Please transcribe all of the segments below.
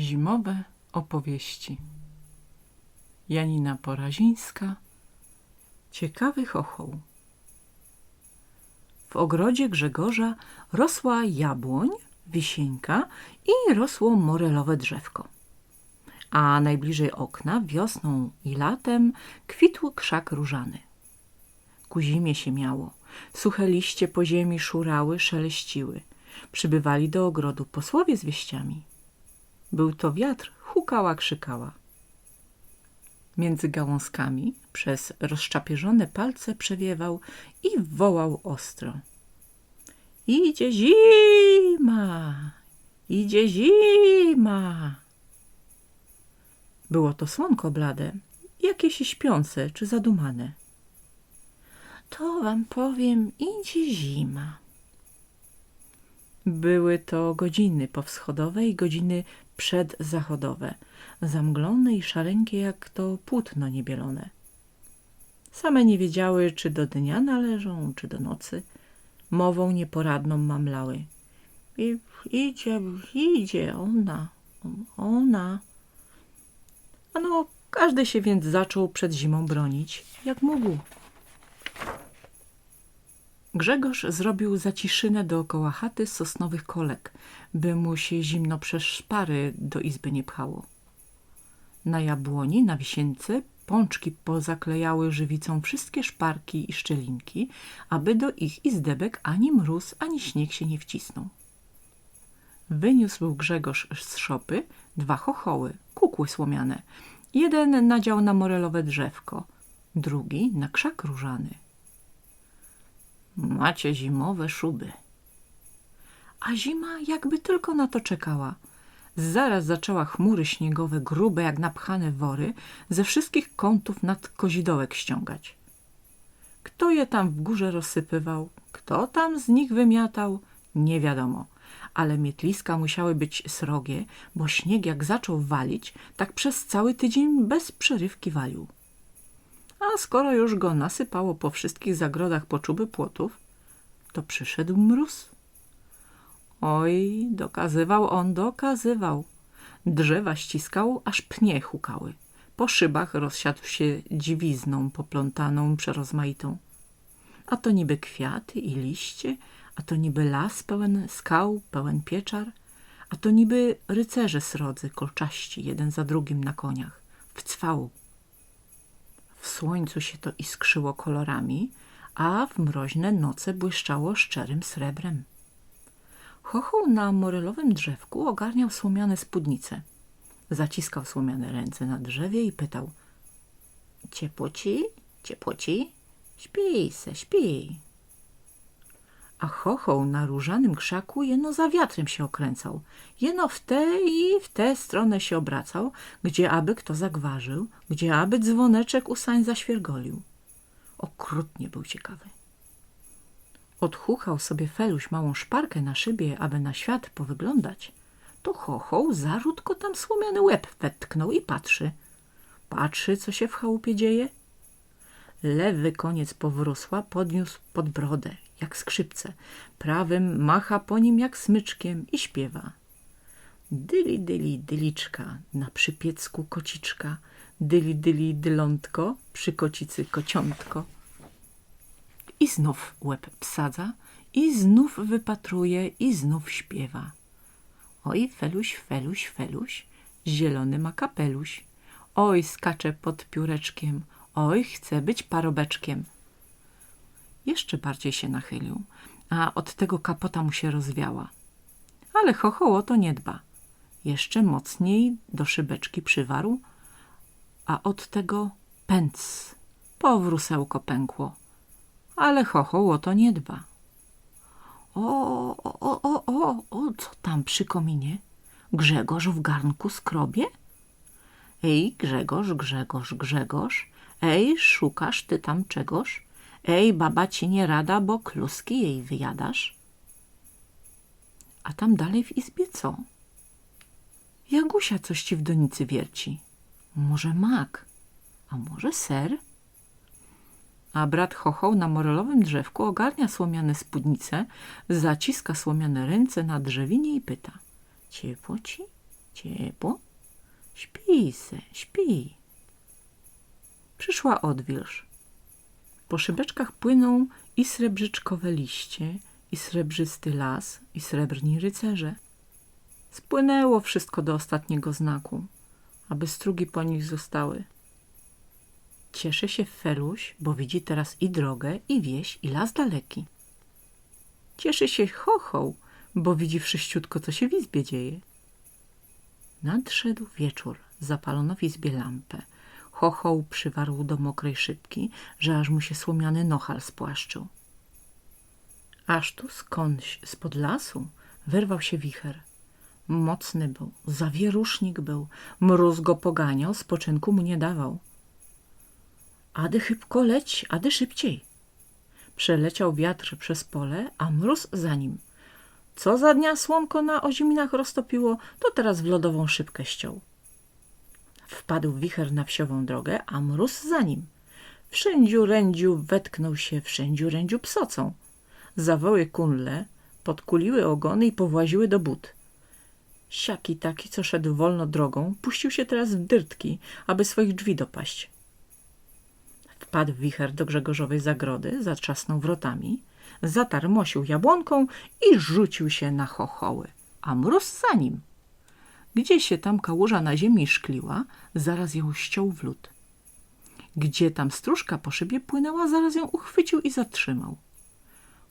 Zimowe opowieści Janina Porazińska Ciekawy chochoł W ogrodzie Grzegorza rosła jabłoń, wisieńka i rosło morelowe drzewko. A najbliżej okna wiosną i latem kwitł krzak różany. Ku zimie się miało. Suche liście po ziemi szurały, szeleściły. Przybywali do ogrodu posłowie z wieściami. Był to wiatr, hukała, krzykała. Między gałązkami przez rozczapieżone palce przewiewał i wołał ostro. Idzie zima, idzie zima. Było to słonko blade, jakieś śpiące czy zadumane. To wam powiem, idzie zima. Były to godziny powschodowe i godziny przedzachodowe, zamglone i szarenkie jak to płótno niebielone. Same nie wiedziały, czy do dnia należą, czy do nocy. Mową nieporadną mamlały. I idzie, idzie ona, ona. Ano, każdy się więc zaczął przed zimą bronić, jak mógł. Grzegorz zrobił zaciszynę dookoła chaty z sosnowych kolek, by mu się zimno przez szpary do izby nie pchało. Na jabłoni, na wisience pączki pozaklejały żywicą wszystkie szparki i szczelinki, aby do ich izdebek ani mróz, ani śnieg się nie wcisnął. Wyniósł Grzegorz z szopy dwa chochoły, kukły słomiane. Jeden nadział na morelowe drzewko, drugi na krzak różany. Macie zimowe szuby. A zima jakby tylko na to czekała. Zaraz zaczęła chmury śniegowe, grube jak napchane wory, ze wszystkich kątów nad kozidołek ściągać. Kto je tam w górze rozsypywał, kto tam z nich wymiatał, nie wiadomo. Ale mietliska musiały być srogie, bo śnieg jak zaczął walić, tak przez cały tydzień bez przerywki walił. A skoro już go nasypało po wszystkich zagrodach poczuby płotów, to przyszedł mróz. Oj, dokazywał on, dokazywał. Drzewa ściskał, aż pnie hukały. Po szybach rozsiadł się dziwizną poplątaną, przerozmaitą. A to niby kwiaty i liście, a to niby las pełen skał, pełen pieczar, a to niby rycerze srodzy, kolczaści, jeden za drugim na koniach, w cwał. W słońcu się to iskrzyło kolorami, a w mroźne noce błyszczało szczerym srebrem. Chochoł na morelowym drzewku ogarniał słomiane spódnice. Zaciskał słomiane ręce na drzewie i pytał – Ciepło ci? Ciepło ci? Śpij se, śpij. A chochoł na różanym krzaku jeno za wiatrem się okręcał. Jeno w tę i w tę stronę się obracał, gdzie aby kto zagwarzył, gdzie aby dzwoneczek u sań zaświergolił. Okrutnie był ciekawy. Odchuchał sobie Feluś małą szparkę na szybie, aby na świat powyglądać. To chochoł zaródko tam słomiany łeb wetknął i patrzy. Patrzy, co się w chałupie dzieje. Lewy koniec powrósła podniósł pod brodę, jak skrzypce. Prawym macha po nim jak smyczkiem i śpiewa. Dyli, dyli, dyliczka, na przypiecku kociczka, dyli, dyli, dylątko, przy kocicy kociątko. I znów łeb psadza, i znów wypatruje, i znów śpiewa. Oj, feluś, feluś, feluś, zielony ma kapeluś. Oj, skacze pod pióreczkiem, oj, chce być parobeczkiem. Jeszcze bardziej się nachylił, a od tego kapota mu się rozwiała. Ale chochoło to nie dba. Jeszcze mocniej do szybeczki przywarł, a od tego pęc, powrósełko pękło. Ale chochoło to nie dba. O, o, o, o, o, o, co tam przy kominie? Grzegorz w garnku skrobie? Ej, Grzegorz, Grzegorz, Grzegorz, ej, szukasz ty tam czegoś? Ej, baba ci nie rada, bo kluski jej wyjadasz. A tam dalej w izbie co? Jagusia coś ci w donicy wierci. Może mak, a może ser? A brat chochoł na morelowym drzewku ogarnia słomiane spódnice, zaciska słomiane ręce na drzewinie i pyta. Ciepło ci? Ciepło? Śpi se, śpi. Przyszła odwilż. Po szybeczkach płyną i srebrzyczkowe liście, i srebrzysty las, i srebrni rycerze. Spłynęło wszystko do ostatniego znaku, aby strugi po nich zostały. Cieszy się Feluś, bo widzi teraz i drogę, i wieś, i las daleki. Cieszy się Chochoł, bo widzi wszyściutko, co się w izbie dzieje. Nadszedł wieczór, zapalono w izbie lampę. Chochoł przywarł do mokrej szybki, że aż mu się słomiany nochal spłaszczył. Aż tu skądś, spod lasu, wyrwał się wicher. Mocny był, zawierusznik był, mróz go poganiał, spoczynku mu nie dawał. Ady chybko leć, ady szybciej. Przeleciał wiatr przez pole, a mróz za nim. Co za dnia słomko na oziminach roztopiło, to teraz w lodową szybkę ściął. Wpadł wicher na wsiową drogę, a mróz za nim. Wszędziu rędziu wetknął się, wszędziu rędziu psocą. Zawoły kunle, podkuliły ogony i powłaziły do but. Siaki taki, co szedł wolno drogą, puścił się teraz w dyrtki, aby swoich drzwi dopaść. Wpadł wicher do Grzegorzowej zagrody, zatrzasnął wrotami, zatarmosił jabłonką i rzucił się na chochoły, a mróz za nim. Gdzie się tam kałuża na ziemi szkliła, zaraz ją ściął w lód. Gdzie tam stróżka po szybie płynęła, zaraz ją uchwycił i zatrzymał.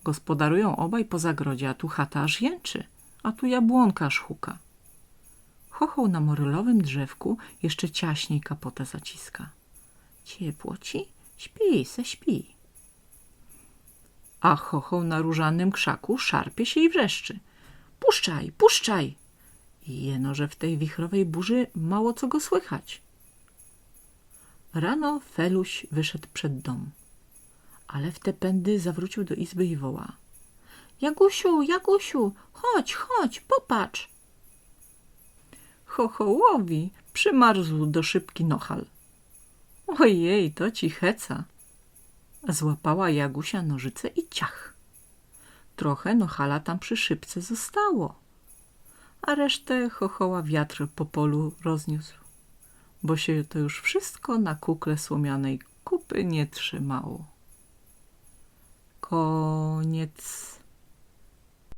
Gospodarują obaj po zagrodzie, a tu chata aż jęczy, a tu jabłonka aż huka. Chochoł na morylowym drzewku jeszcze ciaśniej kapotę zaciska. Ciepło ci? Śpi se, śpi. A chochoł na różanym krzaku szarpie się i wrzeszczy. Puszczaj, puszczaj! Jeno, że w tej wichrowej burzy mało co go słychać. Rano Feluś wyszedł przed dom, ale w te pędy zawrócił do izby i woła. Jagusiu, Jagusiu, chodź, chodź, popatrz. Chochołowi przymarzł do szybki nochal. Ojej, to ci heca. Złapała Jagusia nożyce i ciach. Trochę nohala tam przy szybce zostało, a resztę chochoła wiatr po polu rozniósł, bo się to już wszystko na kukle słomianej kupy nie trzymało. Koniec.